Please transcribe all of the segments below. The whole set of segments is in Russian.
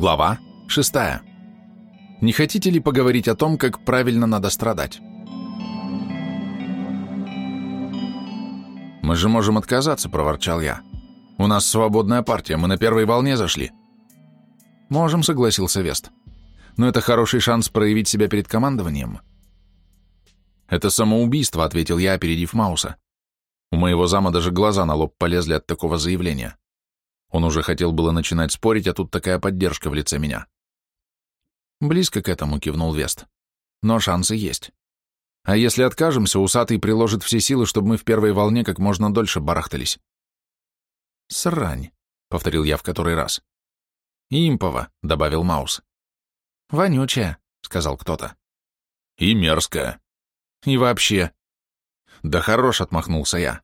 Глава 6. Не хотите ли поговорить о том, как правильно надо страдать? «Мы же можем отказаться», — проворчал я. «У нас свободная партия, мы на первой волне зашли». «Можем», — согласился Вест. «Но это хороший шанс проявить себя перед командованием». «Это самоубийство», — ответил я, опередив Мауса. У моего зама даже глаза на лоб полезли от такого заявления. Он уже хотел было начинать спорить, а тут такая поддержка в лице меня. «Близко к этому», — кивнул Вест. «Но шансы есть. А если откажемся, усатый приложит все силы, чтобы мы в первой волне как можно дольше барахтались». «Срань», — повторил я в который раз. «Импова», — добавил Маус. «Вонючая», — сказал кто-то. «И мерзкая». «И вообще». «Да хорош», — отмахнулся я.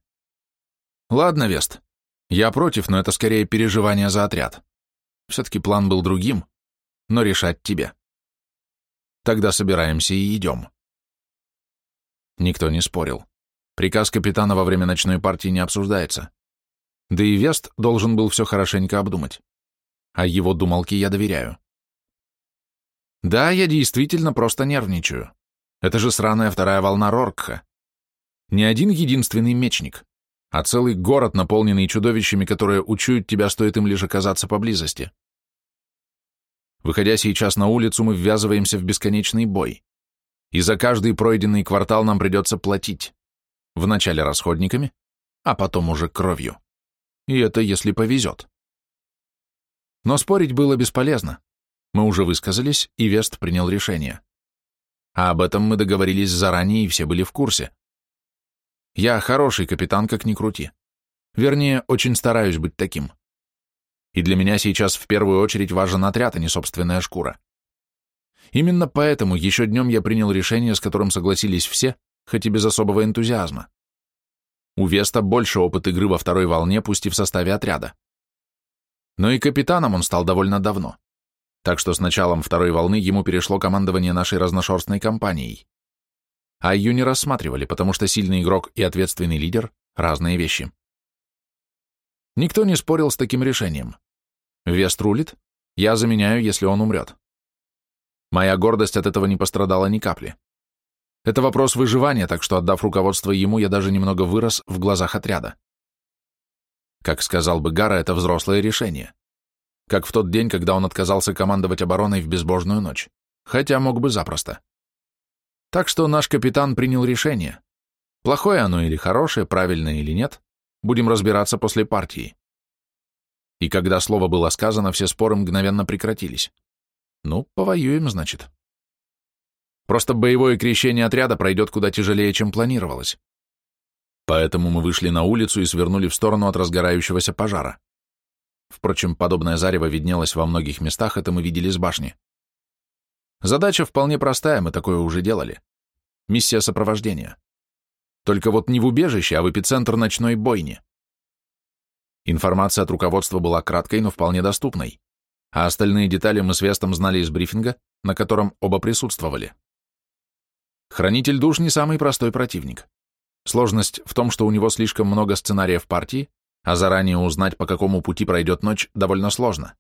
«Ладно, Вест, я против, но это скорее переживание за отряд. Все-таки план был другим, но решать тебе. Тогда собираемся и идем». Никто не спорил. Приказ капитана во время ночной партии не обсуждается. Да и Вест должен был все хорошенько обдумать. А его думалке я доверяю. Да, я действительно просто нервничаю. Это же сраная вторая волна Роркха. Не один единственный мечник, а целый город, наполненный чудовищами, которые учуют тебя, стоит им лишь оказаться поблизости. Выходя сейчас на улицу, мы ввязываемся в бесконечный бой. И за каждый пройденный квартал нам придется платить. Вначале расходниками, а потом уже кровью. И это если повезет. Но спорить было бесполезно. Мы уже высказались, и Вест принял решение. А об этом мы договорились заранее, и все были в курсе. Я хороший капитан, как ни крути. Вернее, очень стараюсь быть таким. И для меня сейчас в первую очередь важен отряд, а не собственная шкура. Именно поэтому еще днем я принял решение, с которым согласились все, хоть и без особого энтузиазма. У Веста больше опыт игры во второй волне, пусть и в составе отряда. Но и капитаном он стал довольно давно. Так что с началом второй волны ему перешло командование нашей разношерстной компанией а ее не рассматривали, потому что сильный игрок и ответственный лидер – разные вещи. Никто не спорил с таким решением. Вест рулит, я заменяю, если он умрет. Моя гордость от этого не пострадала ни капли. Это вопрос выживания, так что, отдав руководство ему, я даже немного вырос в глазах отряда. Как сказал бы Гара, это взрослое решение. Как в тот день, когда он отказался командовать обороной в безбожную ночь. Хотя мог бы запросто. Так что наш капитан принял решение. Плохое оно или хорошее, правильное или нет, будем разбираться после партии. И когда слово было сказано, все споры мгновенно прекратились. Ну, повоюем, значит. Просто боевое крещение отряда пройдет куда тяжелее, чем планировалось. Поэтому мы вышли на улицу и свернули в сторону от разгорающегося пожара. Впрочем, подобное зарево виднелось во многих местах, это мы видели с башни. Задача вполне простая, мы такое уже делали. Миссия сопровождения. Только вот не в убежище, а в эпицентр ночной бойни. Информация от руководства была краткой, но вполне доступной, а остальные детали мы с Вестом знали из брифинга, на котором оба присутствовали. Хранитель душ не самый простой противник. Сложность в том, что у него слишком много сценариев партии, а заранее узнать, по какому пути пройдет ночь, довольно сложно.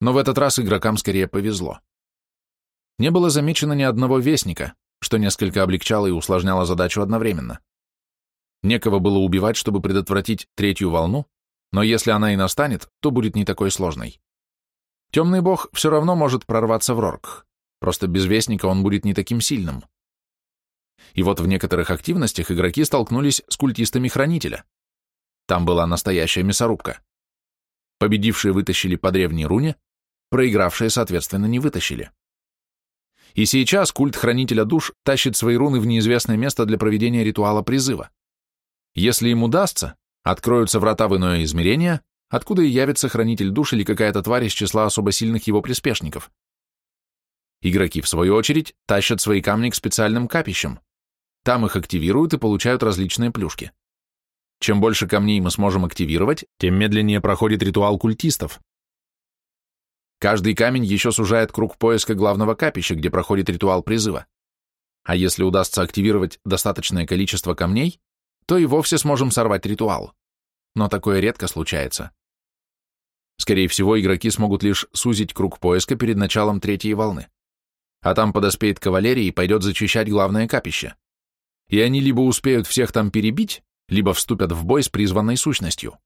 Но в этот раз игрокам скорее повезло не было замечено ни одного вестника, что несколько облегчало и усложняло задачу одновременно. Некого было убивать, чтобы предотвратить третью волну, но если она и настанет, то будет не такой сложной. Темный бог все равно может прорваться в Рорк, просто без вестника он будет не таким сильным. И вот в некоторых активностях игроки столкнулись с культистами Хранителя. Там была настоящая мясорубка. Победившие вытащили по древней руне, проигравшие, соответственно, не вытащили. И сейчас культ Хранителя Душ тащит свои руны в неизвестное место для проведения ритуала призыва. Если им удастся, откроются врата в иное измерение, откуда и явится Хранитель Душ или какая-то тварь из числа особо сильных его приспешников. Игроки, в свою очередь, тащат свои камни к специальным капищам. Там их активируют и получают различные плюшки. Чем больше камней мы сможем активировать, тем медленнее проходит ритуал культистов. Каждый камень еще сужает круг поиска главного капища, где проходит ритуал призыва. А если удастся активировать достаточное количество камней, то и вовсе сможем сорвать ритуал. Но такое редко случается. Скорее всего, игроки смогут лишь сузить круг поиска перед началом третьей волны. А там подоспеет кавалерия и пойдет зачищать главное капище. И они либо успеют всех там перебить, либо вступят в бой с призванной сущностью.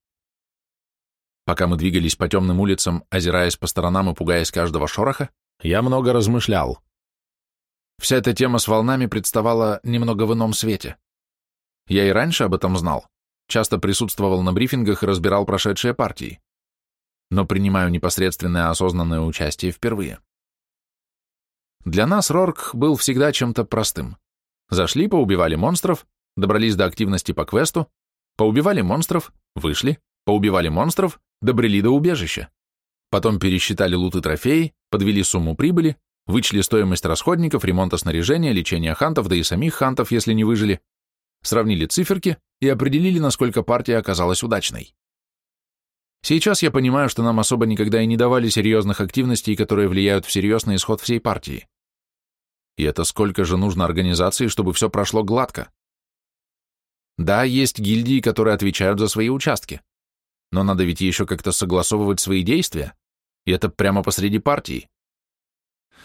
Пока мы двигались по темным улицам, озираясь по сторонам и пугаясь каждого шороха, я много размышлял. Вся эта тема с волнами представала немного в ином свете. Я и раньше об этом знал, часто присутствовал на брифингах и разбирал прошедшие партии, но принимаю непосредственное осознанное участие впервые. Для нас Рорк был всегда чем-то простым. Зашли, поубивали монстров, добрались до активности по квесту, поубивали монстров, вышли, поубивали монстров, добрели до убежища. Потом пересчитали лут и трофеи, подвели сумму прибыли, вычли стоимость расходников, ремонта снаряжения, лечения хантов, да и самих хантов, если не выжили, сравнили циферки и определили, насколько партия оказалась удачной. Сейчас я понимаю, что нам особо никогда и не давали серьезных активностей, которые влияют всерьез на исход всей партии. И это сколько же нужно организации, чтобы все прошло гладко? Да, есть гильдии, которые отвечают за свои участки. Но надо ведь еще как-то согласовывать свои действия, и это прямо посреди партии.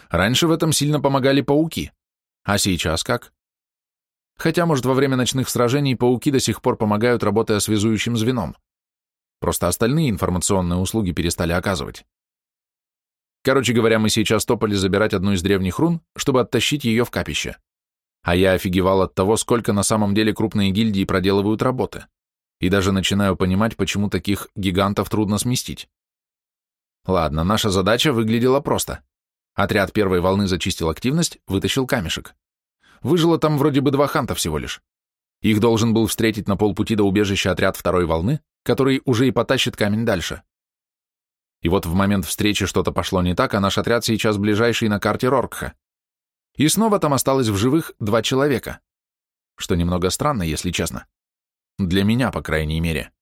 Раньше в этом сильно помогали пауки. А сейчас как? Хотя, может, во время ночных сражений пауки до сих пор помогают, работая связующим звеном. Просто остальные информационные услуги перестали оказывать. Короче говоря, мы сейчас топали забирать одну из древних рун, чтобы оттащить ее в капище. А я офигевал от того, сколько на самом деле крупные гильдии проделывают работы. И даже начинаю понимать, почему таких гигантов трудно сместить. Ладно, наша задача выглядела просто. Отряд первой волны зачистил активность, вытащил камешек. Выжило там вроде бы два ханта всего лишь. Их должен был встретить на полпути до убежища отряд второй волны, который уже и потащит камень дальше. И вот в момент встречи что-то пошло не так, а наш отряд сейчас ближайший на карте Роркха. И снова там осталось в живых два человека. Что немного странно, если честно. Для меня, по крайней мере.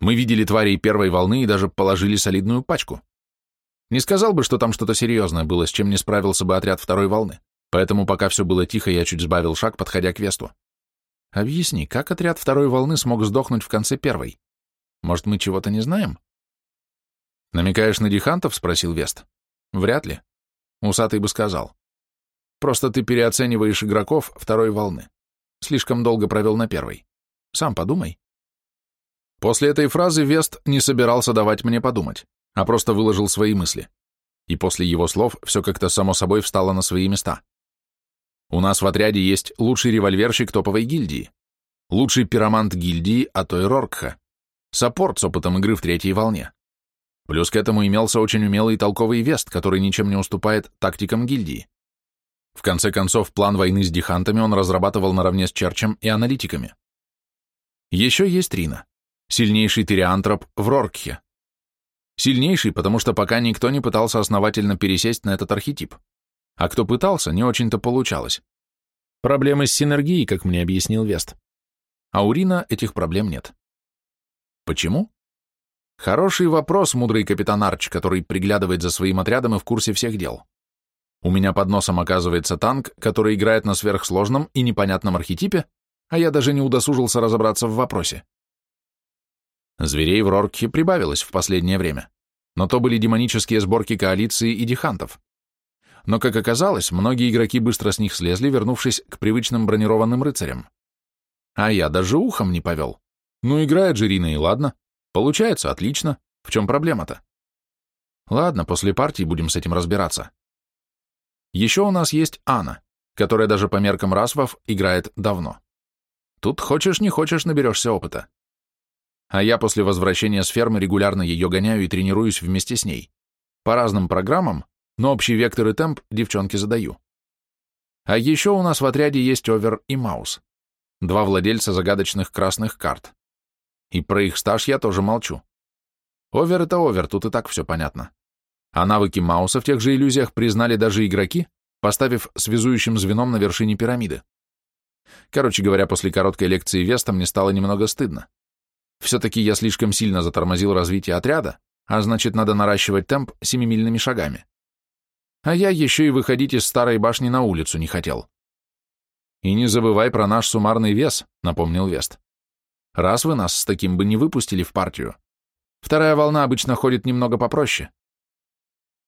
Мы видели тварей первой волны и даже положили солидную пачку. Не сказал бы, что там что-то серьезное было, с чем не справился бы отряд второй волны. Поэтому пока все было тихо, я чуть сбавил шаг, подходя к Весту. Объясни, как отряд второй волны смог сдохнуть в конце первой? Может, мы чего-то не знаем? Намекаешь на дихантов? Спросил Вест. Вряд ли. Усатый бы сказал. Просто ты переоцениваешь игроков второй волны. Слишком долго провел на первой. Сам подумай. После этой фразы Вест не собирался давать мне подумать, а просто выложил свои мысли. И после его слов все как-то само собой встало на свои места. У нас в отряде есть лучший револьверщик топовой гильдии, лучший пиромант гильдии, а то и Роркха, саппорт с опытом игры в третьей волне. Плюс к этому имелся очень умелый и толковый Вест, который ничем не уступает тактикам гильдии. В конце концов, план войны с дихантами он разрабатывал наравне с Черчем и аналитиками. Еще есть Рина, сильнейший тириантроп в Роркхе. Сильнейший, потому что пока никто не пытался основательно пересесть на этот архетип. А кто пытался, не очень-то получалось. Проблемы с синергией, как мне объяснил Вест. А у Рина этих проблем нет. Почему? Хороший вопрос, мудрый капитан Арч, который приглядывает за своим отрядом и в курсе всех дел. У меня под носом оказывается танк, который играет на сверхсложном и непонятном архетипе, а я даже не удосужился разобраться в вопросе. Зверей в Роркхе прибавилось в последнее время, но то были демонические сборки коалиции и дихантов. Но, как оказалось, многие игроки быстро с них слезли, вернувшись к привычным бронированным рыцарям. А я даже ухом не повел. Ну, играет же Рина, и ладно. Получается, отлично. В чем проблема-то? Ладно, после партии будем с этим разбираться. Еще у нас есть Анна, которая даже по меркам расвов играет давно. Тут хочешь не хочешь наберешься опыта а я после возвращения с фермы регулярно ее гоняю и тренируюсь вместе с ней. По разным программам, но общий вектор и темп девчонке задаю. А еще у нас в отряде есть Овер и Маус, два владельца загадочных красных карт. И про их стаж я тоже молчу. Овер — это Овер, тут и так все понятно. А навыки Мауса в тех же иллюзиях признали даже игроки, поставив связующим звеном на вершине пирамиды. Короче говоря, после короткой лекции Веста мне стало немного стыдно. Все-таки я слишком сильно затормозил развитие отряда, а значит, надо наращивать темп семимильными шагами. А я еще и выходить из старой башни на улицу не хотел. И не забывай про наш суммарный вес, напомнил Вест. Раз вы нас с таким бы не выпустили в партию. Вторая волна обычно ходит немного попроще.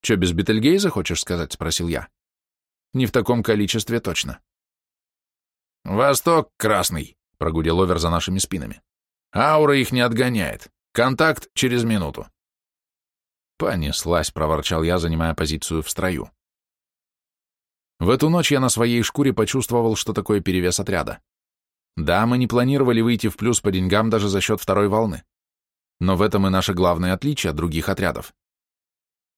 Че, без Бетельгейза, хочешь сказать? Спросил я. Не в таком количестве точно. Восток красный, прогудел Овер за нашими спинами. Аура их не отгоняет. Контакт через минуту. Понеслась, проворчал я, занимая позицию в строю. В эту ночь я на своей шкуре почувствовал, что такое перевес отряда. Да, мы не планировали выйти в плюс по деньгам даже за счет второй волны. Но в этом и наше главное отличие от других отрядов.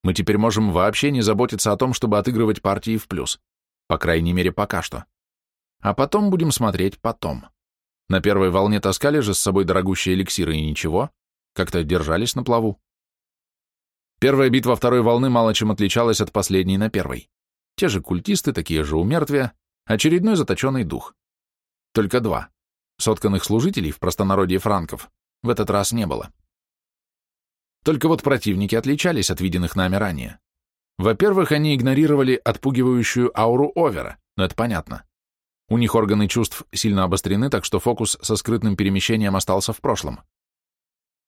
Мы теперь можем вообще не заботиться о том, чтобы отыгрывать партии в плюс. По крайней мере, пока что. А потом будем смотреть потом. На первой волне таскали же с собой дорогущие эликсиры и ничего, как-то держались на плаву. Первая битва второй волны мало чем отличалась от последней на первой. Те же культисты, такие же умертвия, очередной заточенный дух. Только два. Сотканных служителей в простонародье франков в этот раз не было. Только вот противники отличались от виденных нами ранее. Во-первых, они игнорировали отпугивающую ауру Овера, но это понятно. У них органы чувств сильно обострены, так что фокус со скрытным перемещением остался в прошлом.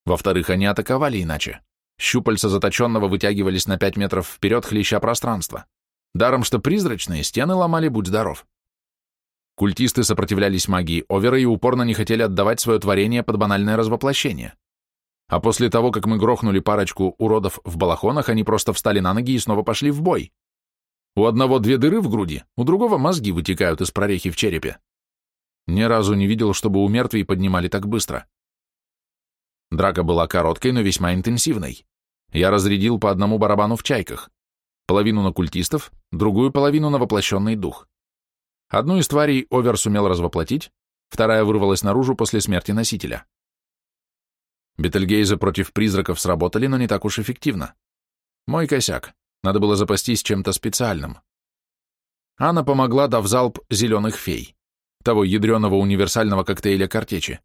Во-вторых, они атаковали иначе. Щупальца заточенного вытягивались на пять метров вперед, хлеща пространство. Даром, что призрачные стены ломали, будь здоров. Культисты сопротивлялись магии Овера и упорно не хотели отдавать свое творение под банальное развоплощение. А после того, как мы грохнули парочку уродов в балахонах, они просто встали на ноги и снова пошли в бой. У одного две дыры в груди, у другого мозги вытекают из прорехи в черепе. Ни разу не видел, чтобы у мертвей поднимали так быстро. Драка была короткой, но весьма интенсивной. Я разрядил по одному барабану в чайках. Половину на культистов, другую половину на воплощенный дух. Одну из тварей Овер сумел развоплотить, вторая вырвалась наружу после смерти носителя. Бетельгейзы против призраков сработали, но не так уж эффективно. Мой косяк. Надо было запастись чем-то специальным. Анна помогла, дав залп зеленых фей, того ядреного универсального коктейля картечи.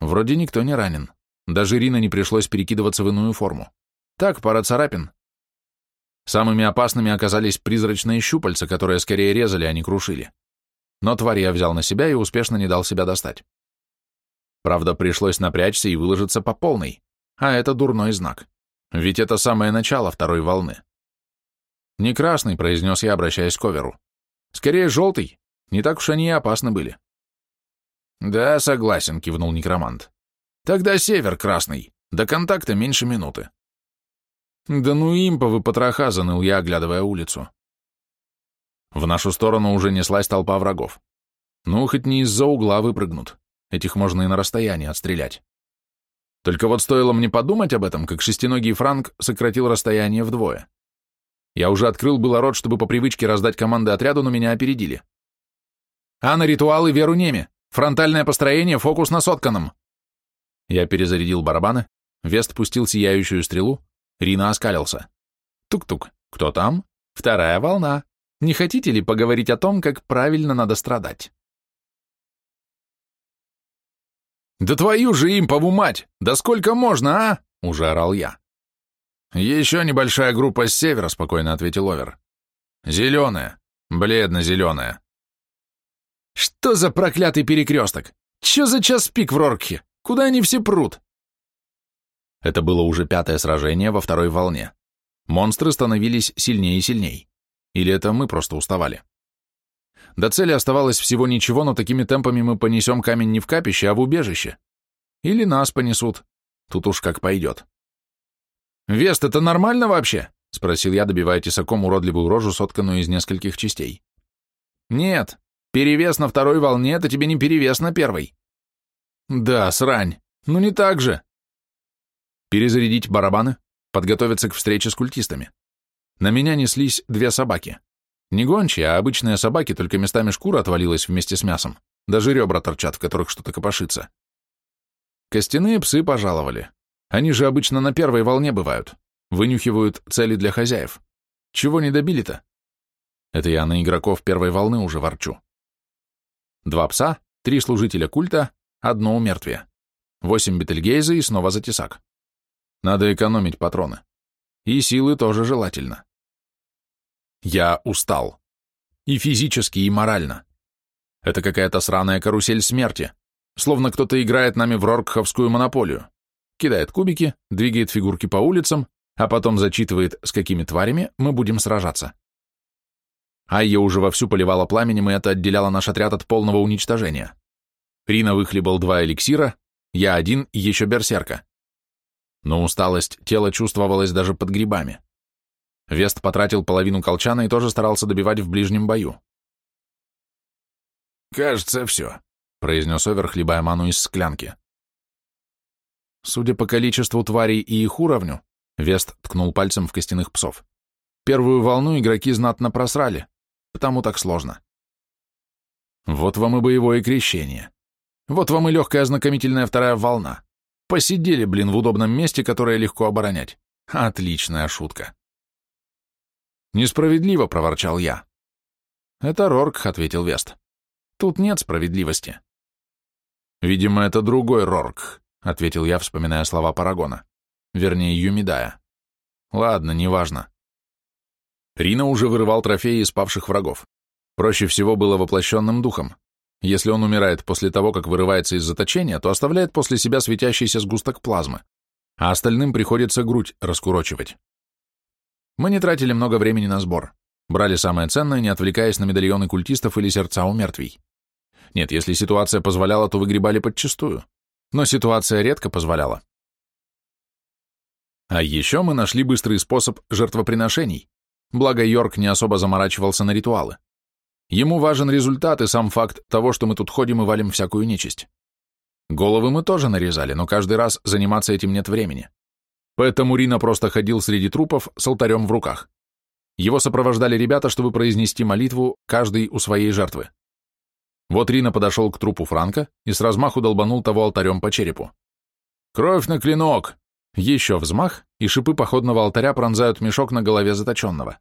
Вроде никто не ранен. Даже Рина не пришлось перекидываться в иную форму. Так, пара царапин. Самыми опасными оказались призрачные щупальца, которые скорее резали, а не крушили. Но тварь я взял на себя и успешно не дал себя достать. Правда, пришлось напрячься и выложиться по полной, а это дурной знак. Ведь это самое начало второй волны. «Не красный», — произнес я, обращаясь к Оверу. «Скорее желтый. Не так уж они и опасны были». «Да, согласен», — кивнул некромант. «Тогда север красный. До контакта меньше минуты». «Да ну имповы потроха», — заныл я, оглядывая улицу. В нашу сторону уже неслась толпа врагов. Ну, хоть не из-за угла выпрыгнут. Этих можно и на расстоянии отстрелять. Только вот стоило мне подумать об этом, как шестиногий Франк сократил расстояние вдвое. Я уже открыл было рот, чтобы по привычке раздать команды отряду, но меня опередили. «А на ритуалы веру неме! Фронтальное построение, фокус на сотканном!» Я перезарядил барабаны, Вест пустил сияющую стрелу, Рина оскалился. «Тук-тук, кто там? Вторая волна. Не хотите ли поговорить о том, как правильно надо страдать?» «Да твою же импову мать! Да сколько можно, а?» — уже орал я. «Еще небольшая группа с севера», — спокойно ответил Овер. «Зеленая, бледно-зеленая». «Что за проклятый перекресток? Че за час пик в Роркхе? Куда они все прут?» Это было уже пятое сражение во второй волне. Монстры становились сильнее и сильней. Или это мы просто уставали? До цели оставалось всего ничего, но такими темпами мы понесем камень не в капище, а в убежище. Или нас понесут. Тут уж как пойдет. «Вест, это нормально вообще?» — спросил я, добивая тесаком уродливую рожу, сотканную из нескольких частей. «Нет, перевес на второй волне — это тебе не перевес на первой». «Да, срань. Ну не так же». Перезарядить барабаны, подготовиться к встрече с культистами. На меня неслись две собаки. Не гончие, а обычные собаки, только местами шкура отвалилась вместе с мясом. Даже ребра торчат, в которых что-то копошится. Костяные псы пожаловали. Они же обычно на первой волне бывают. Вынюхивают цели для хозяев. Чего не добили-то? Это я на игроков первой волны уже ворчу. Два пса, три служителя культа, одно умертвие. Восемь бетельгейза и снова затесак. Надо экономить патроны. И силы тоже желательно. Я устал. И физически, и морально. Это какая-то сраная карусель смерти. Словно кто-то играет нами в роркховскую монополию. кидает кубики, двигает фигурки по улицам, а потом зачитывает, с какими тварями мы будем сражаться. Айя уже вовсю поливала пламенем, и это отделяло наш отряд от полного уничтожения. Рина выхлебал два эликсира, я один и еще берсерка. Но усталость тела чувствовалась даже под грибами. Вест потратил половину колчана и тоже старался добивать в ближнем бою. «Кажется, все», — произнес Овер, хлебая ману из склянки. Судя по количеству тварей и их уровню, Вест ткнул пальцем в костяных псов. Первую волну игроки знатно просрали, потому так сложно. Вот вам и боевое крещение. Вот вам и легкая ознакомительная вторая волна. Посидели, блин, в удобном месте, которое легко оборонять. Отличная шутка. Несправедливо, проворчал я. Это Рорк, ответил Вест. Тут нет справедливости. Видимо, это другой Рорк, ответил я, вспоминая слова Парагона. Вернее, Юмидая. Ладно, неважно. Рина уже вырывал трофеи из павших врагов. Проще всего было воплощенным духом. Если он умирает после того, как вырывается из заточения, то оставляет после себя светящийся сгусток плазмы, а остальным приходится грудь раскурочивать. Мы не тратили много времени на сбор. Брали самое ценное, не отвлекаясь на медальоны культистов или сердца у мертвей. Нет, если ситуация позволяла, то выгребали подчистую. Но ситуация редко позволяла. А еще мы нашли быстрый способ жертвоприношений, благо Йорк не особо заморачивался на ритуалы. Ему важен результат и сам факт того, что мы тут ходим и валим всякую нечисть. Головы мы тоже нарезали, но каждый раз заниматься этим нет времени. Поэтому Рина просто ходил среди трупов с алтарем в руках. Его сопровождали ребята, чтобы произнести молитву, каждый у своей жертвы. Вот Рина подошел к трупу Франка и с размаху долбанул того алтарем по черепу. «Кровь на клинок!» Еще взмах, и шипы походного алтаря пронзают мешок на голове заточенного.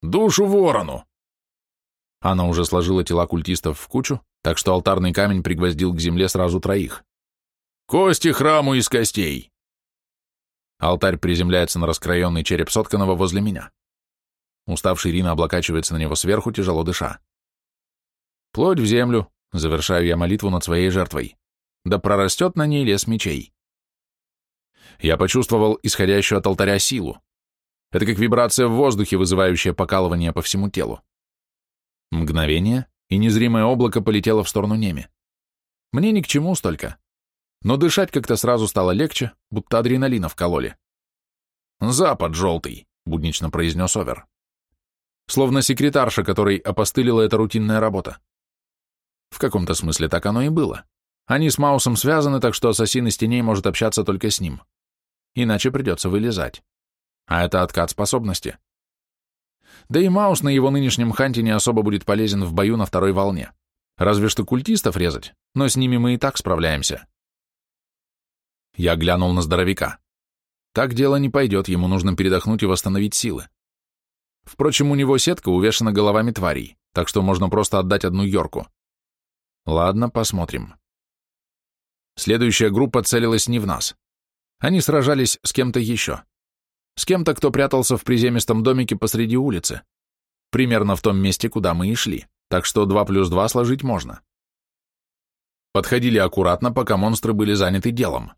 «Душу ворону!» Она уже сложила тела культистов в кучу, так что алтарный камень пригвоздил к земле сразу троих. «Кости храму из костей!» Алтарь приземляется на раскроенный череп сотканного возле меня. Уставший Рина облокачивается на него сверху, тяжело дыша. Плоть в землю, завершаю я молитву над своей жертвой. Да прорастет на ней лес мечей. Я почувствовал исходящую от алтаря силу. Это как вибрация в воздухе, вызывающая покалывание по всему телу. Мгновение, и незримое облако полетело в сторону Неми. Мне ни к чему столько. Но дышать как-то сразу стало легче, будто адреналина вкололи. «Запад желтый», — буднично произнес Овер. Словно секретарша, которой опостылила эта рутинная работа. В каком-то смысле так оно и было. Они с Маусом связаны, так что ассасин из теней может общаться только с ним иначе придется вылезать. А это откат способности. Да и Маус на его нынешнем ханте не особо будет полезен в бою на второй волне. Разве что культистов резать, но с ними мы и так справляемся. Я глянул на здоровяка. Так дело не пойдет, ему нужно передохнуть и восстановить силы. Впрочем, у него сетка увешана головами тварей, так что можно просто отдать одну Йорку. Ладно, посмотрим. Следующая группа целилась не в нас. Они сражались с кем-то еще. С кем-то, кто прятался в приземистом домике посреди улицы. Примерно в том месте, куда мы и шли. Так что два плюс два сложить можно. Подходили аккуратно, пока монстры были заняты делом.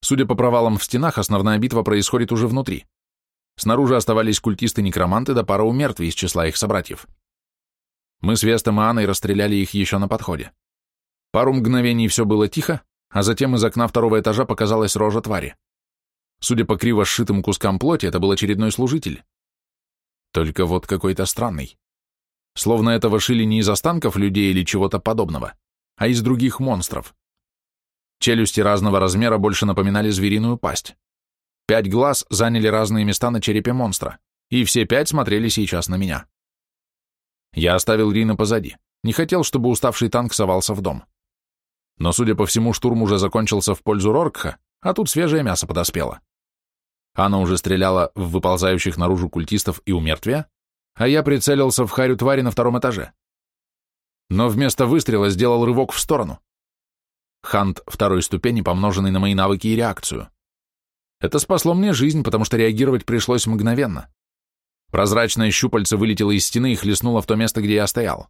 Судя по провалам в стенах, основная битва происходит уже внутри. Снаружи оставались культисты-некроманты да пара умертвий из числа их собратьев. Мы с Вестом и Анной расстреляли их еще на подходе. Пару мгновений все было тихо, а затем из окна второго этажа показалась рожа твари. Судя по криво сшитым кускам плоти, это был очередной служитель. Только вот какой-то странный. Словно этого шили не из останков людей или чего-то подобного, а из других монстров. Челюсти разного размера больше напоминали звериную пасть. Пять глаз заняли разные места на черепе монстра, и все пять смотрели сейчас на меня. Я оставил Рина позади. Не хотел, чтобы уставший танк совался в дом. Но, судя по всему, штурм уже закончился в пользу Роркха, а тут свежее мясо подоспело. Она уже стреляла в выползающих наружу культистов и умертвия, а я прицелился в харю твари на втором этаже. Но вместо выстрела сделал рывок в сторону. Хант второй ступени, помноженный на мои навыки и реакцию. Это спасло мне жизнь, потому что реагировать пришлось мгновенно. Прозрачное щупальце вылетело из стены и хлестнуло в то место, где я стоял.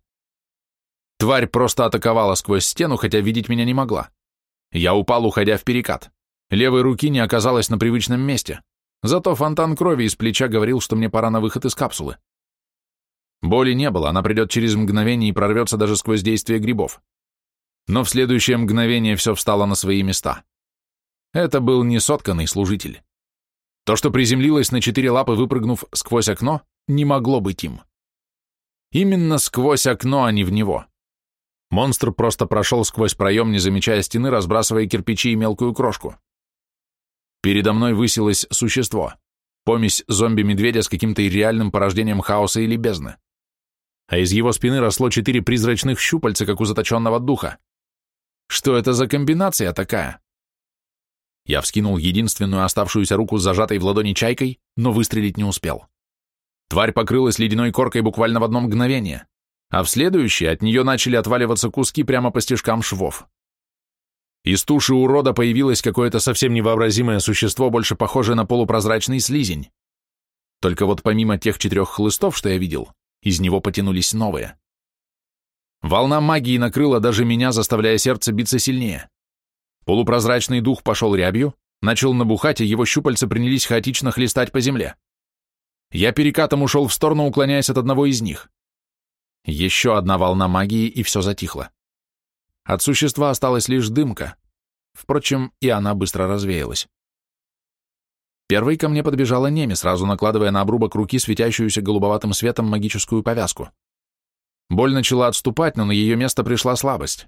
Тварь просто атаковала сквозь стену, хотя видеть меня не могла. Я упал, уходя в перекат. Левой руки не оказалось на привычном месте, зато фонтан крови из плеча говорил, что мне пора на выход из капсулы. Боли не было, она придет через мгновение и прорвется даже сквозь действие грибов. Но в следующее мгновение все встало на свои места. Это был не сотканный служитель. То, что приземлилось на четыре лапы, выпрыгнув сквозь окно, не могло быть им. Именно сквозь окно, а не в него. Монстр просто прошел сквозь проем, не замечая стены, разбрасывая кирпичи и мелкую крошку. Передо мной высилось существо, помесь зомби-медведя с каким-то реальным порождением хаоса или бездны. А из его спины росло четыре призрачных щупальца, как у заточенного духа. Что это за комбинация такая? Я вскинул единственную оставшуюся руку с зажатой в ладони чайкой, но выстрелить не успел. Тварь покрылась ледяной коркой буквально в одно мгновение, а в следующее от нее начали отваливаться куски прямо по стежкам швов. Из туши урода появилось какое-то совсем невообразимое существо, больше похожее на полупрозрачный слизень. Только вот помимо тех четырех хлыстов, что я видел, из него потянулись новые. Волна магии накрыла даже меня, заставляя сердце биться сильнее. Полупрозрачный дух пошел рябью, начал набухать, и его щупальца принялись хаотично хлестать по земле. Я перекатом ушел в сторону, уклоняясь от одного из них. Еще одна волна магии, и все затихло. От существа осталась лишь дымка. Впрочем, и она быстро развеялась. Первой ко мне подбежала Неми, сразу накладывая на обрубок руки светящуюся голубоватым светом магическую повязку. Боль начала отступать, но на ее место пришла слабость.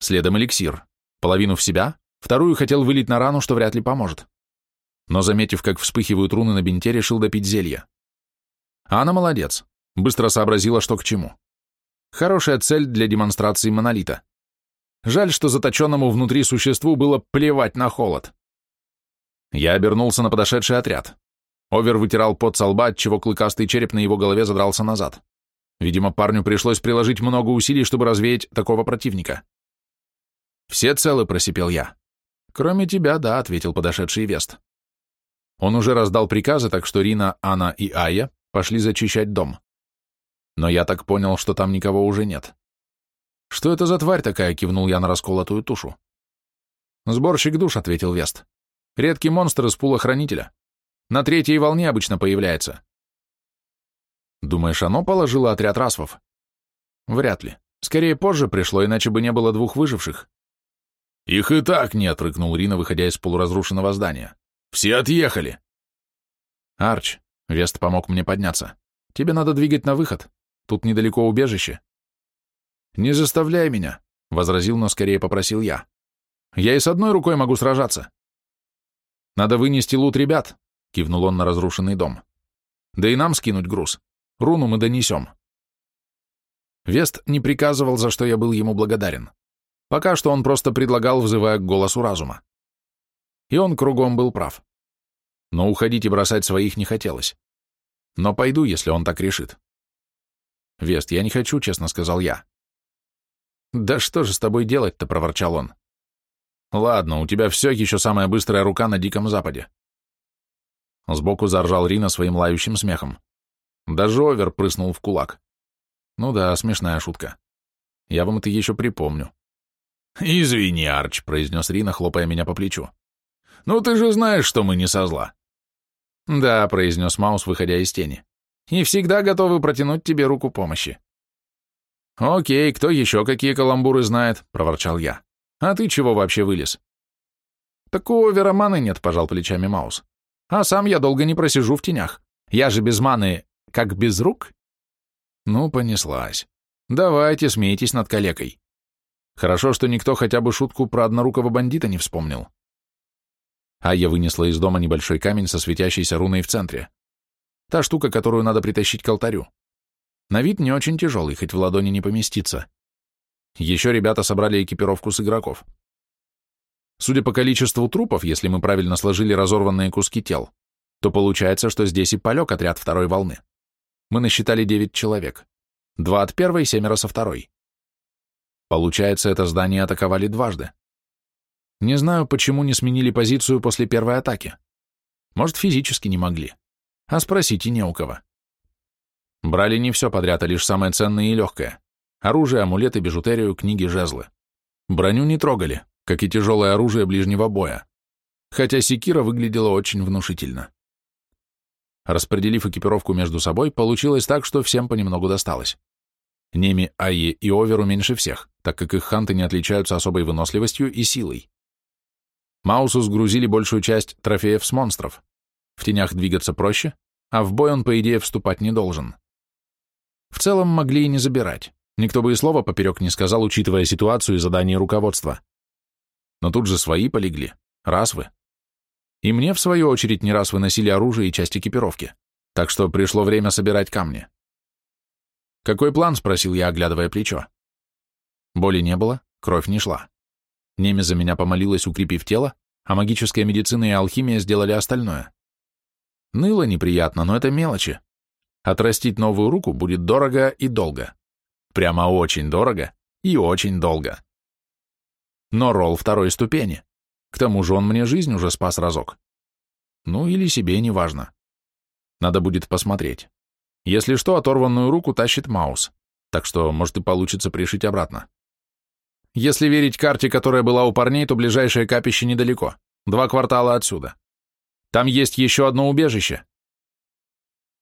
Следом эликсир. Половину в себя, вторую хотел вылить на рану, что вряд ли поможет но, заметив, как вспыхивают руны на бинте, решил допить зелье. А она молодец, быстро сообразила, что к чему. Хорошая цель для демонстрации монолита. Жаль, что заточенному внутри существу было плевать на холод. Я обернулся на подошедший отряд. Овер вытирал пот со лба, отчего клыкастый череп на его голове задрался назад. Видимо, парню пришлось приложить много усилий, чтобы развеять такого противника. «Все целы», — просипел я. «Кроме тебя, да», — ответил подошедший Вест. Он уже раздал приказы, так что Рина, Анна и Ая пошли зачищать дом. Но я так понял, что там никого уже нет. «Что это за тварь такая?» — кивнул я на расколотую тушу. «Сборщик душ», — ответил Вест. «Редкий монстр из пула хранителя. На третьей волне обычно появляется». «Думаешь, оно положило отряд расвов?» «Вряд ли. Скорее позже пришло, иначе бы не было двух выживших». «Их и так нет», — рыкнул Рина, выходя из полуразрушенного здания. Все отъехали. Арч, Вест помог мне подняться. Тебе надо двигать на выход. Тут недалеко убежище. Не заставляй меня, возразил, но скорее попросил я. Я и с одной рукой могу сражаться. Надо вынести лут ребят, кивнул он на разрушенный дом. Да и нам скинуть груз. Руну мы донесем. Вест не приказывал, за что я был ему благодарен. Пока что он просто предлагал, взывая к голосу разума. И он кругом был прав. Но уходить и бросать своих не хотелось. Но пойду, если он так решит. «Вест, я не хочу», — честно сказал я. «Да что же с тобой делать-то?» — проворчал он. «Ладно, у тебя все еще самая быстрая рука на Диком Западе». Сбоку заржал Рина своим лающим смехом. Даже Овер прыснул в кулак. Ну да, смешная шутка. Я вам это еще припомню. «Извини, Арч», — произнес Рина, хлопая меня по плечу. «Ну ты же знаешь, что мы не со зла». «Да», — произнес Маус, выходя из тени. «И всегда готовы протянуть тебе руку помощи». «Окей, кто еще какие каламбуры знает?» — проворчал я. «А ты чего вообще вылез?» «Такого вероманы нет», — пожал плечами Маус. «А сам я долго не просижу в тенях. Я же без маны, как без рук?» «Ну, понеслась. Давайте, смейтесь над калекой. Хорошо, что никто хотя бы шутку про однорукого бандита не вспомнил. А я вынесла из дома небольшой камень со светящейся руной в центре. Та штука, которую надо притащить к алтарю. На вид не очень тяжелый, хоть в ладони не поместится. Еще ребята собрали экипировку с игроков. Судя по количеству трупов, если мы правильно сложили разорванные куски тел, то получается, что здесь и полег отряд второй волны. Мы насчитали девять человек. Два от первой, семеро со второй. Получается, это здание атаковали дважды. Не знаю, почему не сменили позицию после первой атаки. Может, физически не могли. А спросить и не у кого. Брали не все подряд, а лишь самое ценное и легкое. Оружие, амулеты, бижутерию, книги, жезлы. Броню не трогали, как и тяжелое оружие ближнего боя. хотя секира выглядела очень внушительно. Распределив экипировку между собой, получилось так, что всем понемногу досталось. Неми, Айе и Оверу меньше всех, так как их ханты не отличаются особой выносливостью и силой. Маусу сгрузили большую часть трофеев с монстров. В тенях двигаться проще, а в бой он, по идее, вступать не должен. В целом могли и не забирать. Никто бы и слова поперек не сказал, учитывая ситуацию и задание руководства. Но тут же свои полегли. Раз вы. И мне, в свою очередь, не раз выносили оружие и часть экипировки. Так что пришло время собирать камни. «Какой план?» — спросил я, оглядывая плечо. Боли не было, кровь не шла. Неме за меня помолилась, укрепив тело, а магическая медицина и алхимия сделали остальное. Ныло неприятно, но это мелочи. Отрастить новую руку будет дорого и долго. Прямо очень дорого и очень долго. Но ролл второй ступени. К тому же он мне жизнь уже спас разок. Ну или себе, неважно. Надо будет посмотреть. Если что, оторванную руку тащит Маус, так что, может, и получится пришить обратно. Если верить карте, которая была у парней, то ближайшее капище недалеко, два квартала отсюда. Там есть еще одно убежище.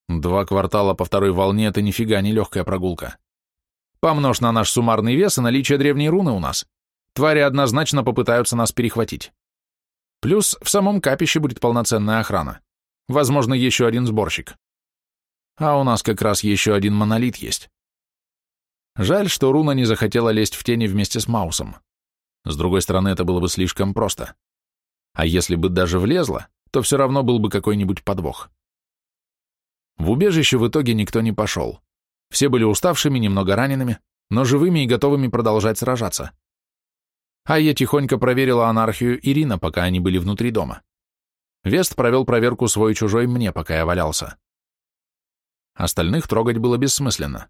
Два квартала по второй волне — это нифига не легкая прогулка. Помножь на наш суммарный вес и наличие древней руны у нас. Твари однозначно попытаются нас перехватить. Плюс в самом капище будет полноценная охрана. Возможно, еще один сборщик. А у нас как раз еще один монолит есть. Жаль, что руна не захотела лезть в тени вместе с Маусом. С другой стороны, это было бы слишком просто. А если бы даже влезла, то все равно был бы какой-нибудь подвох. В убежище в итоге никто не пошел. Все были уставшими, немного ранеными, но живыми и готовыми продолжать сражаться. А я тихонько проверила анархию Ирина, пока они были внутри дома. Вест провел проверку свой-чужой мне, пока я валялся. Остальных трогать было бессмысленно.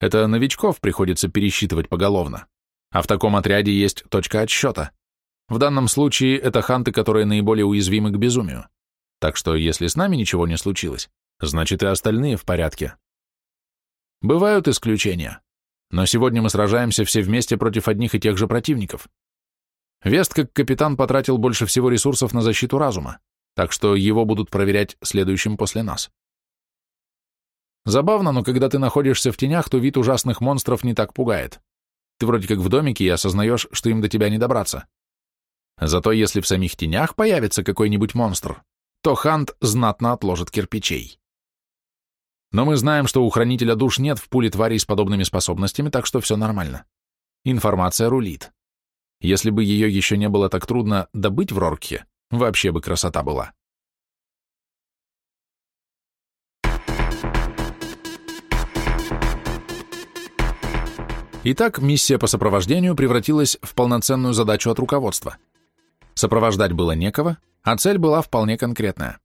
Это новичков приходится пересчитывать поголовно, а в таком отряде есть точка отсчета. В данном случае это ханты, которые наиболее уязвимы к безумию. Так что если с нами ничего не случилось, значит и остальные в порядке. Бывают исключения, но сегодня мы сражаемся все вместе против одних и тех же противников. Вест, как капитан, потратил больше всего ресурсов на защиту разума, так что его будут проверять следующим после нас. Забавно, но когда ты находишься в тенях, то вид ужасных монстров не так пугает. Ты вроде как в домике и осознаешь, что им до тебя не добраться. Зато если в самих тенях появится какой-нибудь монстр, то Хант знатно отложит кирпичей. Но мы знаем, что у Хранителя душ нет в пуле тварей с подобными способностями, так что все нормально. Информация рулит. Если бы ее еще не было так трудно добыть в Роркхе, вообще бы красота была. Итак, миссия по сопровождению превратилась в полноценную задачу от руководства. Сопровождать было некого, а цель была вполне конкретная.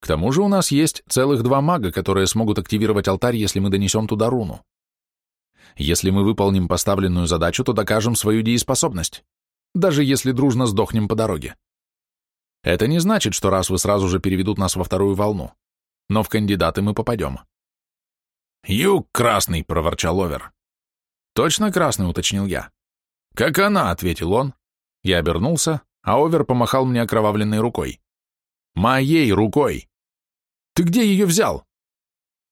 К тому же у нас есть целых два мага, которые смогут активировать алтарь, если мы донесем туда руну. Если мы выполним поставленную задачу, то докажем свою дееспособность, даже если дружно сдохнем по дороге. Это не значит, что раз вы сразу же переведут нас во вторую волну, но в кандидаты мы попадем. «Юг красный!» — проворчал Овер. «Точно красный?» — уточнил я. «Как она?» — ответил он. Я обернулся, а Овер помахал мне окровавленной рукой. «Моей рукой!» «Ты где ее взял?»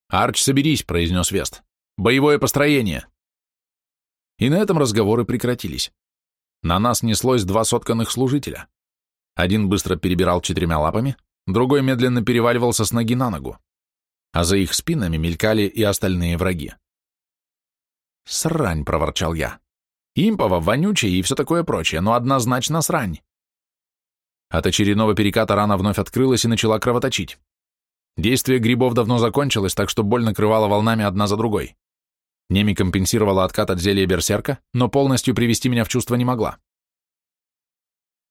«Арч, соберись», — произнес Вест. «Боевое построение». И на этом разговоры прекратились. На нас неслось два сотканных служителя. Один быстро перебирал четырьмя лапами, другой медленно переваливался с ноги на ногу. А за их спинами мелькали и остальные враги. «Срань!» — проворчал я. «Импова, вонючая и все такое прочее, но однозначно срань!» От очередного переката рана вновь открылась и начала кровоточить. Действие грибов давно закончилось, так что боль накрывала волнами одна за другой. Неми компенсировала откат от зелья берсерка, но полностью привести меня в чувство не могла.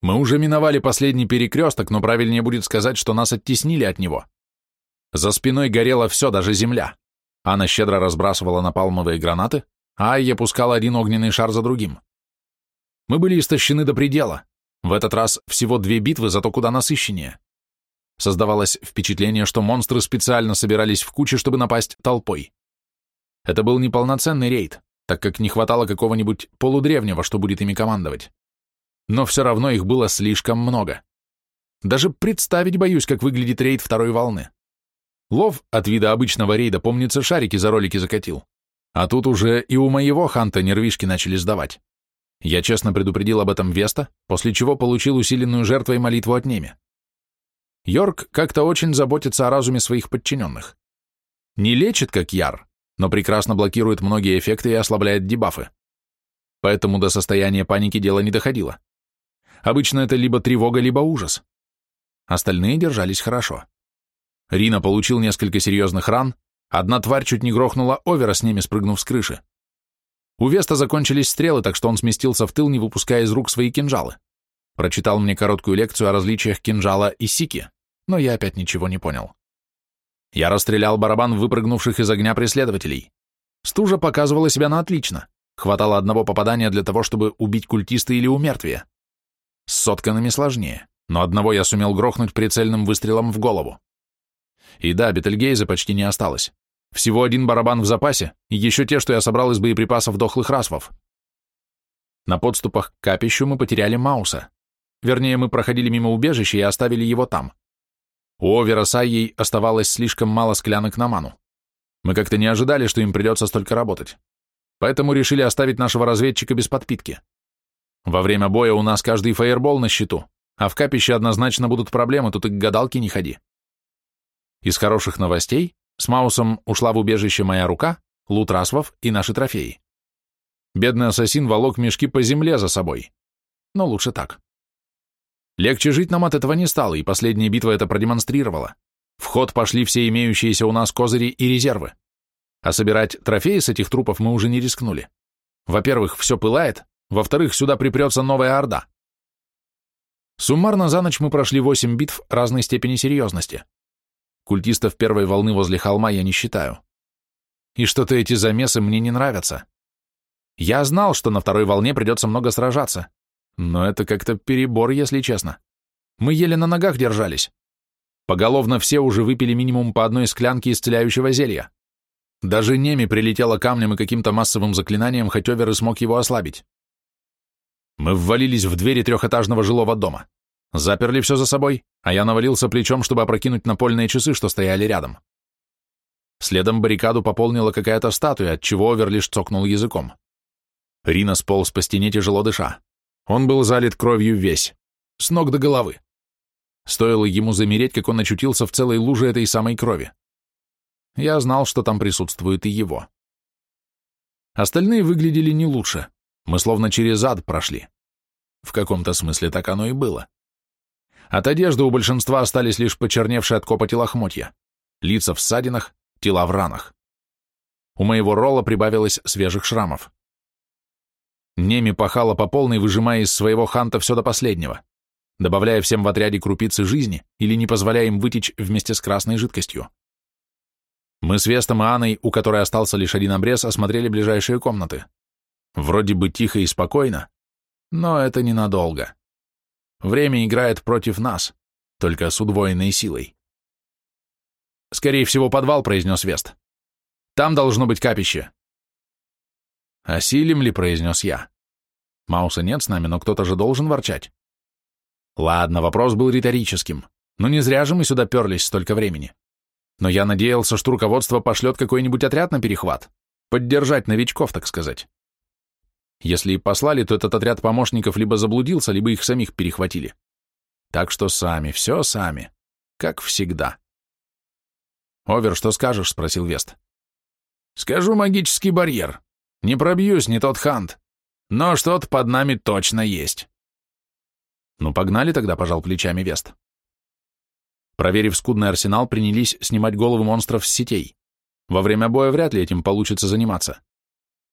Мы уже миновали последний перекресток, но правильнее будет сказать, что нас оттеснили от него. За спиной горело все, даже земля. Она щедро разбрасывала напалмовые гранаты, а я пускал один огненный шар за другим. Мы были истощены до предела. В этот раз всего две битвы, зато куда насыщеннее. Создавалось впечатление, что монстры специально собирались в куче, чтобы напасть толпой. Это был неполноценный рейд, так как не хватало какого-нибудь полудревнего, что будет ими командовать. Но все равно их было слишком много. Даже представить боюсь, как выглядит рейд второй волны. Лов от вида обычного рейда, помнится, шарики за ролики закатил. А тут уже и у моего ханта нервишки начали сдавать. Я честно предупредил об этом Веста, после чего получил усиленную жертвой молитву от Неми. Йорк как-то очень заботится о разуме своих подчиненных. Не лечит, как Яр, но прекрасно блокирует многие эффекты и ослабляет дебафы. Поэтому до состояния паники дело не доходило. Обычно это либо тревога, либо ужас. Остальные держались хорошо. Рина получил несколько серьезных ран, одна тварь чуть не грохнула Овера с ними, спрыгнув с крыши. У Веста закончились стрелы, так что он сместился в тыл, не выпуская из рук свои кинжалы. Прочитал мне короткую лекцию о различиях кинжала и сики, но я опять ничего не понял. Я расстрелял барабан выпрыгнувших из огня преследователей. Стужа показывала себя на отлично. Хватало одного попадания для того, чтобы убить культиста или умертвие. С сотканными сложнее, но одного я сумел грохнуть прицельным выстрелом в голову. И да, Бетельгейза почти не осталось. Всего один барабан в запасе, и еще те, что я собрал из боеприпасов дохлых расвов. На подступах к капищу мы потеряли Мауса. Вернее, мы проходили мимо убежища и оставили его там. У Овера с оставалось слишком мало склянок на ману. Мы как-то не ожидали, что им придется столько работать. Поэтому решили оставить нашего разведчика без подпитки. Во время боя у нас каждый фаербол на счету, а в капище однозначно будут проблемы, тут и к гадалке не ходи. Из хороших новостей с Маусом ушла в убежище моя рука, лут расвов и наши трофеи. Бедный ассасин волок мешки по земле за собой. Но лучше так. Легче жить нам от этого не стало, и последняя битва это продемонстрировала. В ход пошли все имеющиеся у нас козыри и резервы. А собирать трофеи с этих трупов мы уже не рискнули. Во-первых, все пылает, во-вторых, сюда припрется новая орда. Суммарно за ночь мы прошли восемь битв разной степени серьезности. Культистов первой волны возле холма я не считаю. И что-то эти замесы мне не нравятся. Я знал, что на второй волне придется много сражаться, но это как-то перебор, если честно. Мы еле на ногах держались. Поголовно все уже выпили минимум по одной склянке исцеляющего зелья. Даже Неми прилетело камнем и каким-то массовым заклинанием, хоть Овер и смог его ослабить. Мы ввалились в двери трехэтажного жилого дома. Заперли все за собой, а я навалился плечом, чтобы опрокинуть напольные часы, что стояли рядом. Следом баррикаду пополнила какая-то статуя, от чего Овер лишь цокнул языком. Рина сполз по стене, тяжело дыша. Он был залит кровью весь, с ног до головы. Стоило ему замереть, как он очутился в целой луже этой самой крови. Я знал, что там присутствует и его. Остальные выглядели не лучше. Мы словно через ад прошли. В каком-то смысле так оно и было. От одежды у большинства остались лишь почерневшие от копоти лохмотья, лица в ссадинах, тела в ранах. У моего ролла прибавилось свежих шрамов. Неми пахала по полной, выжимая из своего ханта все до последнего, добавляя всем в отряде крупицы жизни или не позволяя им вытечь вместе с красной жидкостью. Мы с Вестом и Анной, у которой остался лишь один обрез, осмотрели ближайшие комнаты. Вроде бы тихо и спокойно, но это ненадолго. Время играет против нас, только с удвоенной силой. «Скорее всего, подвал», — произнес Вест. «Там должно быть капище». «Осилим ли?» — произнес я. «Мауса нет с нами, но кто-то же должен ворчать». Ладно, вопрос был риторическим. Но не зря же мы сюда перлись столько времени. Но я надеялся, что руководство пошлет какой-нибудь отряд на перехват. Поддержать новичков, так сказать. Если и послали, то этот отряд помощников либо заблудился, либо их самих перехватили. Так что сами, все сами. Как всегда. «Овер, что скажешь?» — спросил Вест. «Скажу магический барьер. Не пробьюсь, не тот хант. Но что-то под нами точно есть». «Ну, погнали тогда», — пожал плечами Вест. Проверив скудный арсенал, принялись снимать головы монстров с сетей. Во время боя вряд ли этим получится заниматься.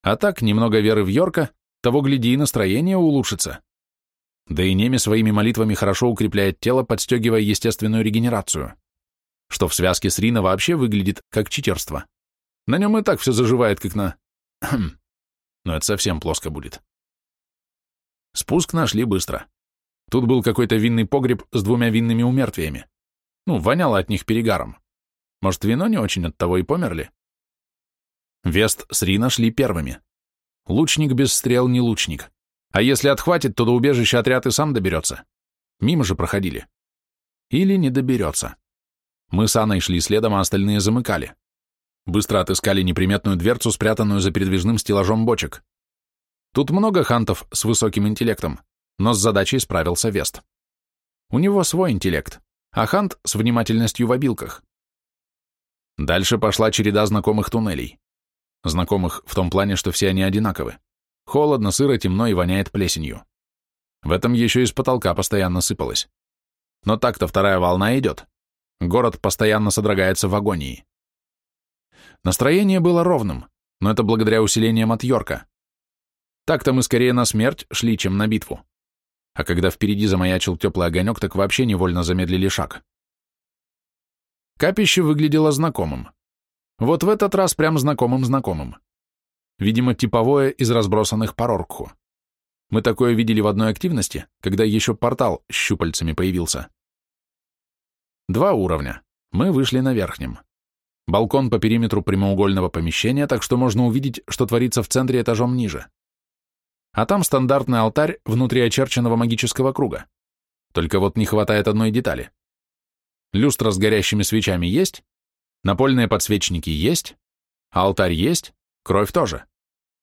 А так, немного веры в Йорка, того гляди и настроение улучшится. Да и Неми своими молитвами хорошо укрепляет тело, подстегивая естественную регенерацию. Что в связке с Рина вообще выглядит как читерство. На нем и так все заживает, как на... Но это совсем плоско будет. Спуск нашли быстро. Тут был какой-то винный погреб с двумя винными умертвиями. Ну, воняло от них перегаром. Может, вино не очень от того и померли? Вест с Рина шли первыми. Лучник без стрел не лучник. А если отхватит, то до убежища отряд и сам доберется. Мимо же проходили. Или не доберется. Мы с Анной шли следом, а остальные замыкали. Быстро отыскали неприметную дверцу, спрятанную за передвижным стеллажом бочек. Тут много хантов с высоким интеллектом, но с задачей справился Вест. У него свой интеллект, а хант с внимательностью в обилках. Дальше пошла череда знакомых туннелей. Знакомых в том плане, что все они одинаковы. Холодно, сыро, темно и воняет плесенью. В этом еще из потолка постоянно сыпалось. Но так-то вторая волна идет. Город постоянно содрогается в агонии. Настроение было ровным, но это благодаря усилениям от Йорка. Так-то мы скорее на смерть шли, чем на битву. А когда впереди замаячил теплый огонек, так вообще невольно замедлили шаг. Капище выглядело знакомым. Вот в этот раз прям знакомым-знакомым. Видимо, типовое из разбросанных по Роркху. Мы такое видели в одной активности, когда еще портал с щупальцами появился. Два уровня. Мы вышли на верхнем. Балкон по периметру прямоугольного помещения, так что можно увидеть, что творится в центре этажом ниже. А там стандартный алтарь внутри очерченного магического круга. Только вот не хватает одной детали. Люстра с горящими свечами есть, напольные подсвечники есть, алтарь есть, кровь тоже.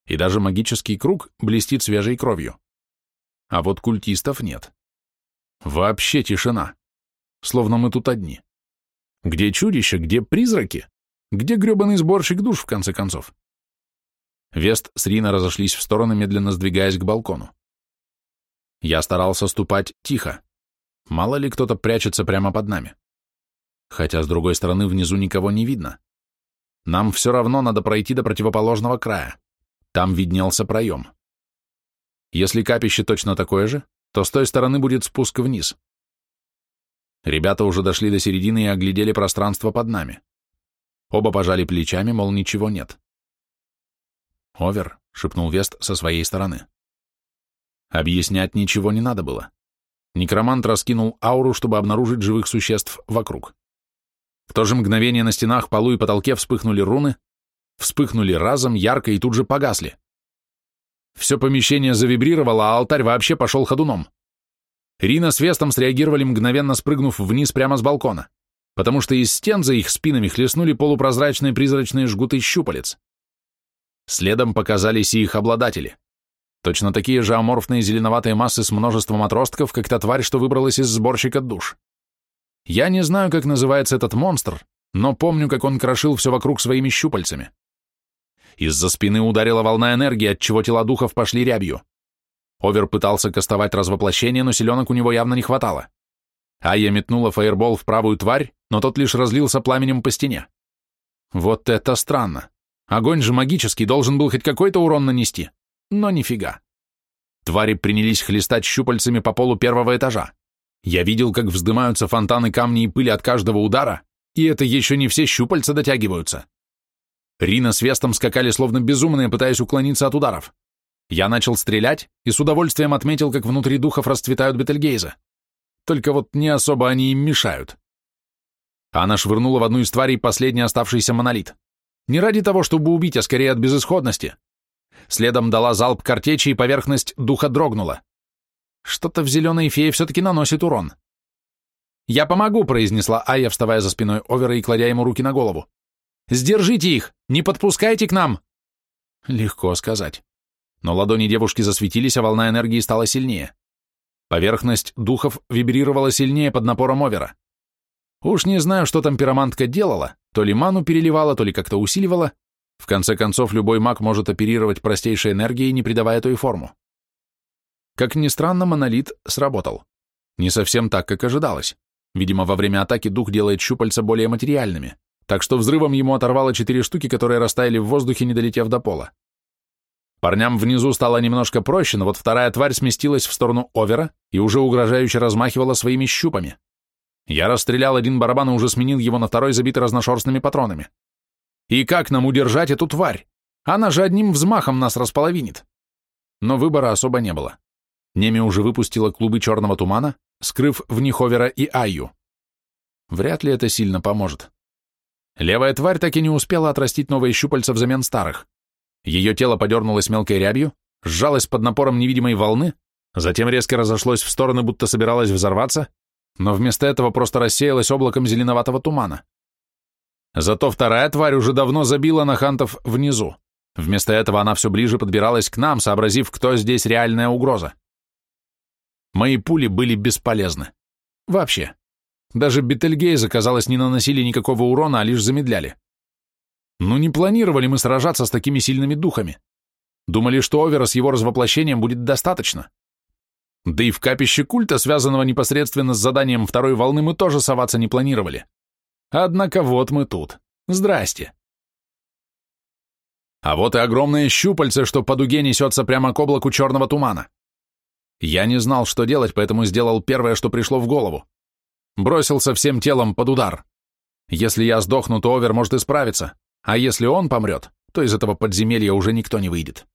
И даже магический круг блестит свежей кровью. А вот культистов нет. Вообще тишина. Словно мы тут одни. Где чудища, где призраки? Где гребаный сборщик душ, в конце концов? Вест с Рина разошлись в стороны, медленно сдвигаясь к балкону. Я старался ступать тихо. Мало ли кто-то прячется прямо под нами. Хотя, с другой стороны, внизу никого не видно. Нам все равно надо пройти до противоположного края. Там виднелся проем. Если капище точно такое же, то с той стороны будет спуск вниз. Ребята уже дошли до середины и оглядели пространство под нами. Оба пожали плечами, мол, ничего нет. «Овер», — шепнул Вест со своей стороны. Объяснять ничего не надо было. Некромант раскинул ауру, чтобы обнаружить живых существ вокруг. В то же мгновение на стенах, полу и потолке вспыхнули руны, вспыхнули разом, ярко и тут же погасли. Все помещение завибрировало, а алтарь вообще пошел ходуном. Рина с Вестом среагировали, мгновенно спрыгнув вниз прямо с балкона, потому что из стен за их спинами хлестнули полупрозрачные призрачные жгуты щупалец. Следом показались и их обладатели. Точно такие же аморфные зеленоватые массы с множеством отростков, как та тварь, что выбралась из сборщика душ. Я не знаю, как называется этот монстр, но помню, как он крошил все вокруг своими щупальцами. Из-за спины ударила волна энергии, от чего тела духов пошли рябью. Овер пытался кастовать развоплощение, но селенок у него явно не хватало. Айя метнула фаербол в правую тварь, но тот лишь разлился пламенем по стене. Вот это странно. Огонь же магический, должен был хоть какой-то урон нанести. Но нифига. Твари принялись хлестать щупальцами по полу первого этажа. Я видел, как вздымаются фонтаны камней и пыли от каждого удара, и это еще не все щупальца дотягиваются. Рина с Вестом скакали словно безумные, пытаясь уклониться от ударов. Я начал стрелять и с удовольствием отметил, как внутри духов расцветают Бетельгейза. Только вот не особо они им мешают. Она швырнула в одну из тварей последний оставшийся монолит. Не ради того, чтобы убить, а скорее от безысходности. Следом дала залп картечи, и поверхность духа дрогнула. Что-то в зеленой фее все-таки наносит урон. «Я помогу», — произнесла Ая, вставая за спиной Овера и кладя ему руки на голову. «Сдержите их! Не подпускайте к нам!» Легко сказать но ладони девушки засветились, а волна энергии стала сильнее. Поверхность духов вибрировала сильнее под напором овера. Уж не знаю, что там пиромантка делала, то ли ману переливала, то ли как-то усиливала. В конце концов, любой маг может оперировать простейшей энергией, не придавая той форму. Как ни странно, монолит сработал. Не совсем так, как ожидалось. Видимо, во время атаки дух делает щупальца более материальными, так что взрывом ему оторвало четыре штуки, которые растаяли в воздухе, не долетев до пола. Парням внизу стало немножко проще, но вот вторая тварь сместилась в сторону Овера и уже угрожающе размахивала своими щупами. Я расстрелял один барабан и уже сменил его на второй, забитый разношерстными патронами. И как нам удержать эту тварь? Она же одним взмахом нас располовинит. Но выбора особо не было. Неми уже выпустила клубы черного тумана, скрыв в них Овера и Айю. Вряд ли это сильно поможет. Левая тварь так и не успела отрастить новые щупальца взамен старых. Ее тело подернулось мелкой рябью, сжалось под напором невидимой волны, затем резко разошлось в стороны, будто собиралось взорваться, но вместо этого просто рассеялась облаком зеленоватого тумана. Зато вторая тварь уже давно забила на хантов внизу. Вместо этого она все ближе подбиралась к нам, сообразив, кто здесь реальная угроза. Мои пули были бесполезны. Вообще. Даже Бетельгейза, казалось, не наносили никакого урона, а лишь замедляли. Ну не планировали мы сражаться с такими сильными духами. Думали, что Овера с его развоплощением будет достаточно. Да и в капище культа, связанного непосредственно с заданием второй волны, мы тоже соваться не планировали. Однако вот мы тут. Здрасте. А вот и огромное щупальце, что по дуге несется прямо к облаку черного тумана. Я не знал, что делать, поэтому сделал первое, что пришло в голову. Бросился всем телом под удар. Если я сдохну, то Овер может исправиться, а если он помрет, то из этого подземелья уже никто не выйдет.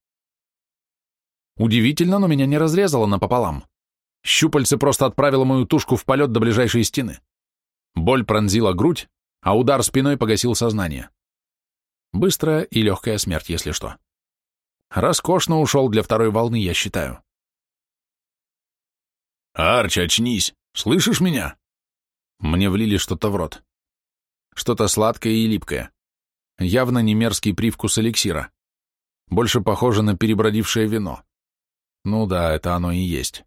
Удивительно, но меня не разрезало напополам. Щупальце просто отправило мою тушку в полет до ближайшей стены. Боль пронзила грудь, а удар спиной погасил сознание. Быстрая и легкая смерть, если что. Роскошно ушел для второй волны, я считаю. «Арч, очнись! Слышишь меня?» Мне влили что-то в рот. Что-то сладкое и липкое. Явно не мерзкий привкус эликсира. Больше похоже на перебродившее вино. Ну да, это оно и есть.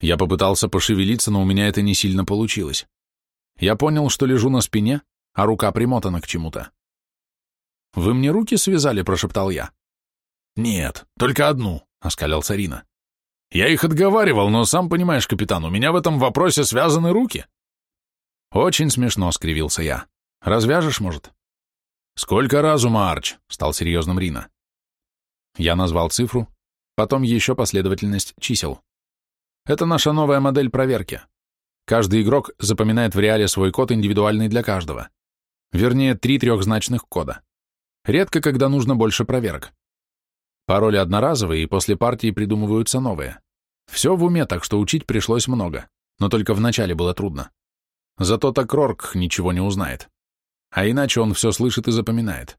Я попытался пошевелиться, но у меня это не сильно получилось. Я понял, что лежу на спине, а рука примотана к чему-то. «Вы мне руки связали?» — прошептал я. «Нет, только одну», — оскалялся Рина. «Я их отговаривал, но сам понимаешь, капитан, у меня в этом вопросе связаны руки». «Очень смешно», — скривился я. «Развяжешь, может?» «Сколько разума, Арч?» — стал серьезным Рина. Я назвал цифру, потом еще последовательность чисел. Это наша новая модель проверки. Каждый игрок запоминает в реале свой код, индивидуальный для каждого. Вернее, три трехзначных кода. Редко, когда нужно больше проверок. Пароли одноразовые, и после партии придумываются новые. Все в уме, так что учить пришлось много, но только вначале было трудно. Зато так Рорк ничего не узнает. А иначе он все слышит и запоминает.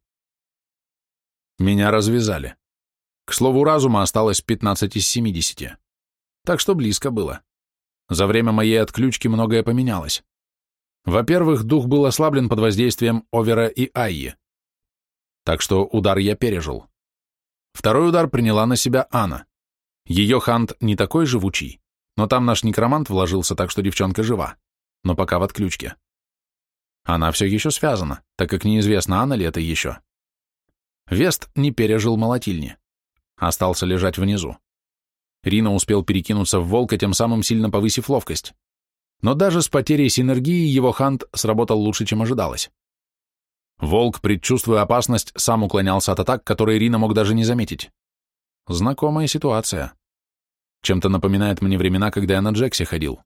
Меня развязали. К слову, разума осталось 15 из 70. Так что близко было. За время моей отключки многое поменялось. Во-первых, дух был ослаблен под воздействием Овера и Айи. Так что удар я пережил. Второй удар приняла на себя Анна. Ее хант не такой живучий, но там наш некромант вложился, так что девчонка жива, но пока в отключке. Она все еще связана, так как неизвестно, Анна ли это еще. Вест не пережил молотильни. Остался лежать внизу. Рина успел перекинуться в волка, тем самым сильно повысив ловкость. Но даже с потерей синергии его хант сработал лучше, чем ожидалось. Волк, предчувствуя опасность, сам уклонялся от атак, которые Рина мог даже не заметить. Знакомая ситуация. Чем-то напоминает мне времена, когда я на Джексе ходил.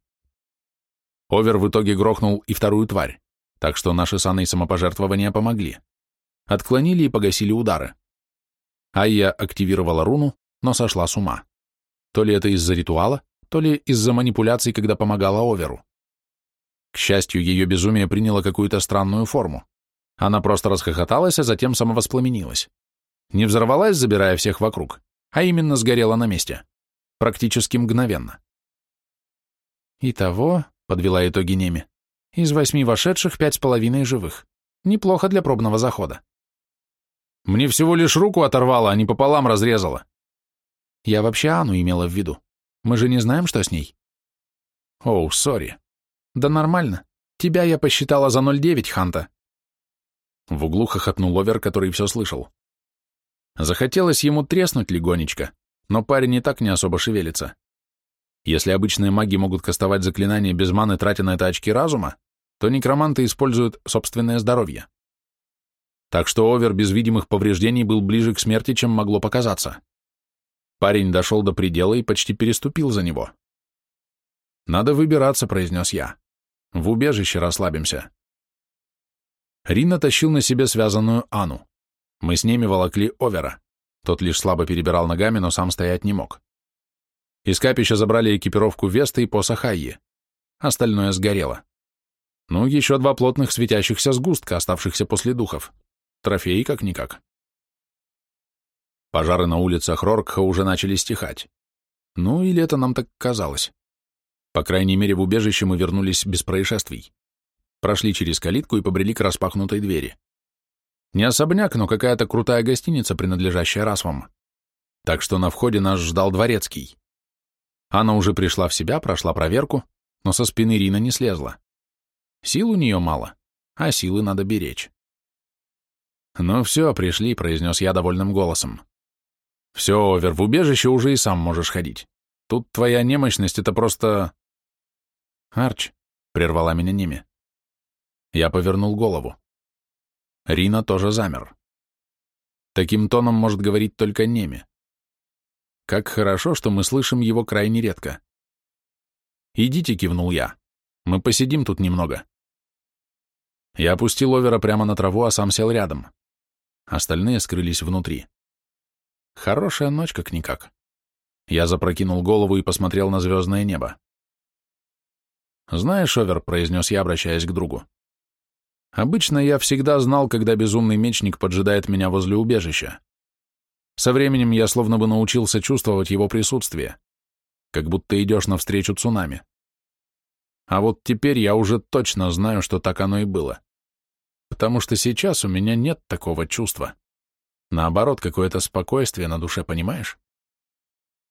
Овер в итоге грохнул и вторую тварь, так что наши с Анной самопожертвования помогли. Отклонили и погасили удары. Айя активировала руну, но сошла с ума. То ли это из-за ритуала, то ли из-за манипуляций, когда помогала Оверу. К счастью, ее безумие приняло какую-то странную форму. Она просто расхохоталась, а затем самовоспламенилась. Не взорвалась, забирая всех вокруг, а именно сгорела на месте. Практически мгновенно. «Итого», — подвела итоги Неми, — «из восьми вошедших пять с половиной живых. Неплохо для пробного захода». «Мне всего лишь руку оторвало, а не пополам разрезало». «Я вообще Анну имела в виду. Мы же не знаем, что с ней». «Оу, сори». «Да нормально. Тебя я посчитала за 0,9, Ханта. В углу хохотнул Овер, который все слышал. Захотелось ему треснуть легонечко, но парень и так не особо шевелится. Если обычные маги могут кастовать заклинания без маны, тратя на это очки разума, то некроманты используют собственное здоровье. Так что Овер без видимых повреждений был ближе к смерти, чем могло показаться. Парень дошел до предела и почти переступил за него. «Надо выбираться», — произнес я. «В убежище расслабимся». Рина тащил на себе связанную Ану. Мы с ними волокли Овера. Тот лишь слабо перебирал ногами, но сам стоять не мог. Из капища забрали экипировку Веста и посох Айи. Остальное сгорело. Ну, еще два плотных светящихся сгустка, оставшихся после духов. Трофеи как-никак. Пожары на улицах Роркха уже начали стихать. Ну, или это нам так казалось. По крайней мере, в убежище мы вернулись без происшествий. Прошли через калитку и побрели к распахнутой двери. Не особняк, но какая-то крутая гостиница, принадлежащая расвам. Так что на входе нас ждал дворецкий. Она уже пришла в себя, прошла проверку, но со спины Рина не слезла. Сил у нее мало, а силы надо беречь. «Ну все, пришли», — произнес я довольным голосом. «Все, Овер, в убежище уже и сам можешь ходить. Тут твоя немощность — это просто...» «Арч», — прервала меня Неми. Я повернул голову. Рина тоже замер. Таким тоном может говорить только Неми. Как хорошо, что мы слышим его крайне редко. «Идите», — кивнул я. «Мы посидим тут немного». Я опустил Овера прямо на траву, а сам сел рядом. Остальные скрылись внутри. Хорошая ночь, как-никак. Я запрокинул голову и посмотрел на звездное небо. «Знаешь, Овер», — произнес я, обращаясь к другу, — «обычно я всегда знал, когда безумный мечник поджидает меня возле убежища. Со временем я словно бы научился чувствовать его присутствие, как будто идешь навстречу цунами. А вот теперь я уже точно знаю, что так оно и было потому что сейчас у меня нет такого чувства. Наоборот, какое-то спокойствие на душе, понимаешь?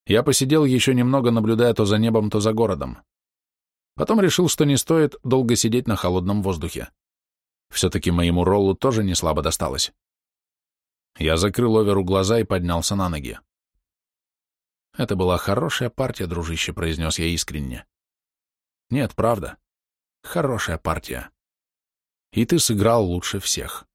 Я посидел еще немного, наблюдая то за небом, то за городом. Потом решил, что не стоит долго сидеть на холодном воздухе. Все-таки моему Роллу тоже не слабо досталось. Я закрыл Оверу глаза и поднялся на ноги. «Это была хорошая партия, дружище», — произнес я искренне. «Нет, правда. Хорошая партия и ты сыграл лучше всех.